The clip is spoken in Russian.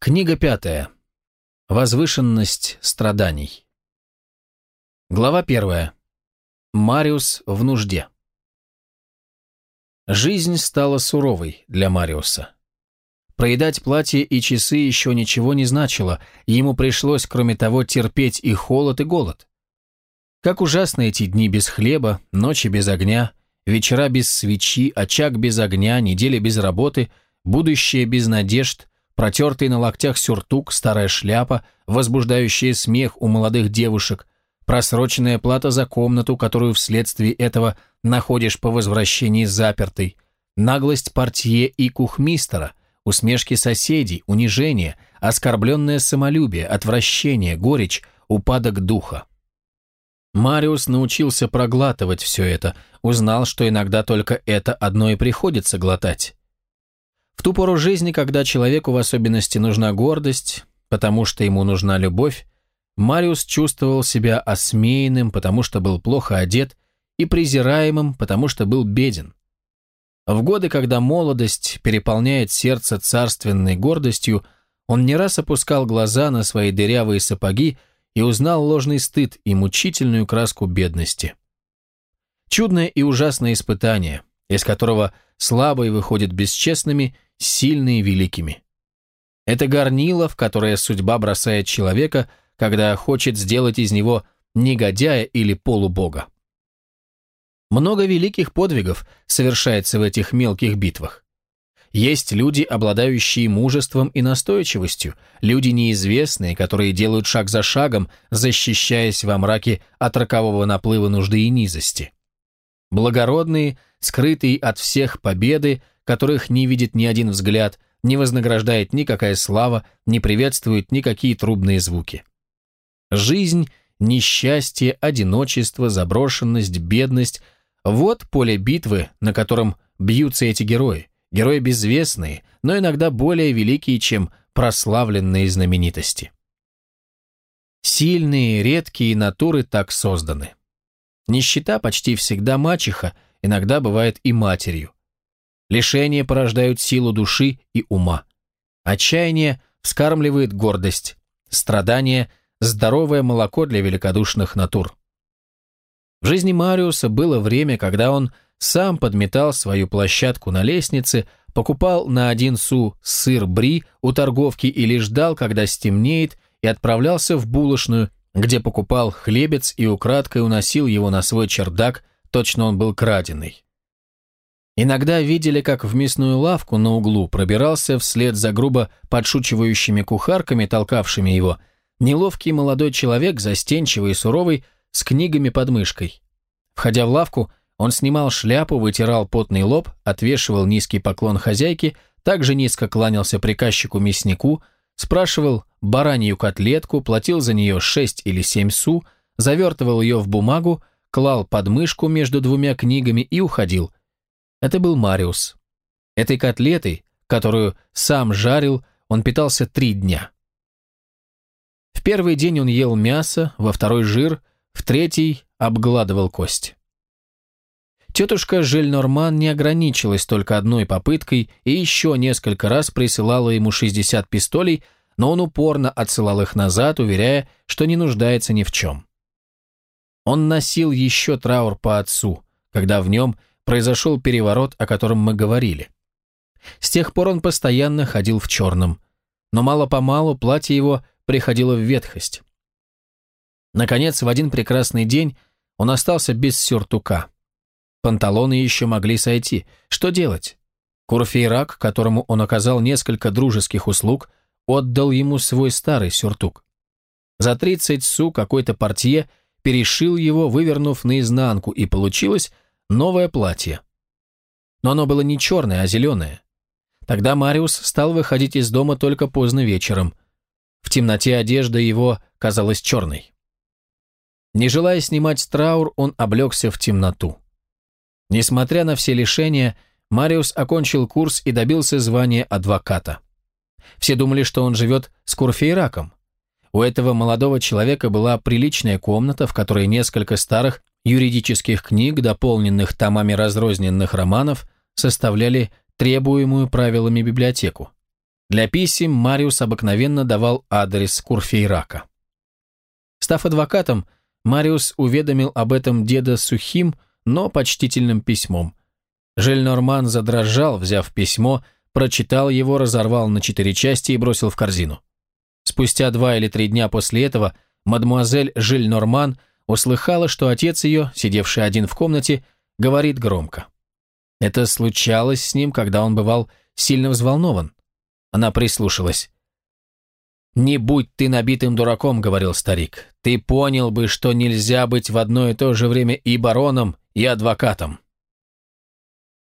Книга пятая. Возвышенность страданий. Глава первая. Мариус в нужде. Жизнь стала суровой для Мариуса. Проедать платье и часы еще ничего не значило, ему пришлось, кроме того, терпеть и холод, и голод. Как ужасны эти дни без хлеба, ночи без огня, вечера без свечи, очаг без огня, неделя без работы, будущее без надежд, протертый на локтях сюртук, старая шляпа, возбуждающая смех у молодых девушек, просроченная плата за комнату, которую вследствие этого находишь по возвращении запертой, наглость портье и кухмистера, усмешки соседей, унижение, оскорбленное самолюбие, отвращение, горечь, упадок духа. Мариус научился проглатывать все это, узнал, что иногда только это одно и приходится глотать. В ту пору жизни, когда человеку в особенности нужна гордость, потому что ему нужна любовь, Мариус чувствовал себя осмеянным, потому что был плохо одет, и презираемым, потому что был беден. В годы, когда молодость переполняет сердце царственной гордостью, он не раз опускал глаза на свои дырявые сапоги и узнал ложный стыд и мучительную краску бедности. Чудное и ужасное испытание, из которого слабые выходят бесчестными – сильные великими. Это горнило, в которое судьба бросает человека, когда хочет сделать из него негодяя или полубога. Много великих подвигов совершается в этих мелких битвах. Есть люди, обладающие мужеством и настойчивостью, люди неизвестные, которые делают шаг за шагом, защищаясь во мраке от рокового наплыва нужды и низости. Благородные, скрытые от всех победы, которых не видит ни один взгляд, не вознаграждает никакая слава, не приветствует никакие трубные звуки. Жизнь, несчастье, одиночество, заброшенность, бедность – вот поле битвы, на котором бьются эти герои, герои безвестные, но иногда более великие, чем прославленные знаменитости. Сильные, редкие натуры так созданы. Нищета почти всегда мачеха, иногда бывает и матерью. Лишения порождают силу души и ума. Отчаяние вскармливает гордость. Страдание – здоровое молоко для великодушных натур. В жизни Мариуса было время, когда он сам подметал свою площадку на лестнице, покупал на один су сыр бри у торговки или ждал, когда стемнеет, и отправлялся в булочную, где покупал хлебец и украдкой уносил его на свой чердак, точно он был краденый. Иногда видели, как в мясную лавку на углу пробирался вслед за грубо подшучивающими кухарками, толкавшими его, неловкий молодой человек, застенчивый и суровый, с книгами под мышкой. Входя в лавку, он снимал шляпу, вытирал потный лоб, отвешивал низкий поклон хозяйке, также низко кланялся приказчику-мяснику, спрашивал баранью котлетку, платил за нее шесть или семь су, завертывал ее в бумагу, клал подмышку между двумя книгами и уходил – это был Мариус. Этой котлетой, которую сам жарил, он питался три дня. В первый день он ел мясо, во второй – жир, в третий – обгладывал кость. Тетушка Жельнорман не ограничилась только одной попыткой и еще несколько раз присылала ему 60 пистолей, но он упорно отсылал их назад, уверяя, что не нуждается ни в чем. Он носил еще траур по отцу, когда в нем произошел переворот, о котором мы говорили. С тех пор он постоянно ходил в черном, но мало-помалу платье его приходило в ветхость. Наконец, в один прекрасный день он остался без сюртука. Панталоны еще могли сойти. Что делать? Курфейрак, которому он оказал несколько дружеских услуг, отдал ему свой старый сюртук. За 30 су какой-то портье перешил его, вывернув наизнанку, и получилось, новое платье. Но оно было не черное, а зеленое. Тогда Мариус стал выходить из дома только поздно вечером. В темноте одежда его казалась черной. Не желая снимать траур, он облегся в темноту. Несмотря на все лишения, Мариус окончил курс и добился звания адвоката. Все думали, что он живет с Курфейраком. У этого молодого человека была приличная комната, в которой несколько старых юридических книг, дополненных томами разрозненных романов, составляли требуемую правилами библиотеку. Для писем Мариус обыкновенно давал адрес Курфейрака. Став адвокатом, Мариус уведомил об этом деда сухим, но почтительным письмом. Жельнорман задрожал, взяв письмо, прочитал его, разорвал на четыре части и бросил в корзину. Спустя два или три дня после этого мадмуазель Жильнорман услыхала, что отец ее, сидевший один в комнате, говорит громко. Это случалось с ним, когда он бывал сильно взволнован. Она прислушалась. «Не будь ты набитым дураком», — говорил старик. «Ты понял бы, что нельзя быть в одно и то же время и бароном, и адвокатом».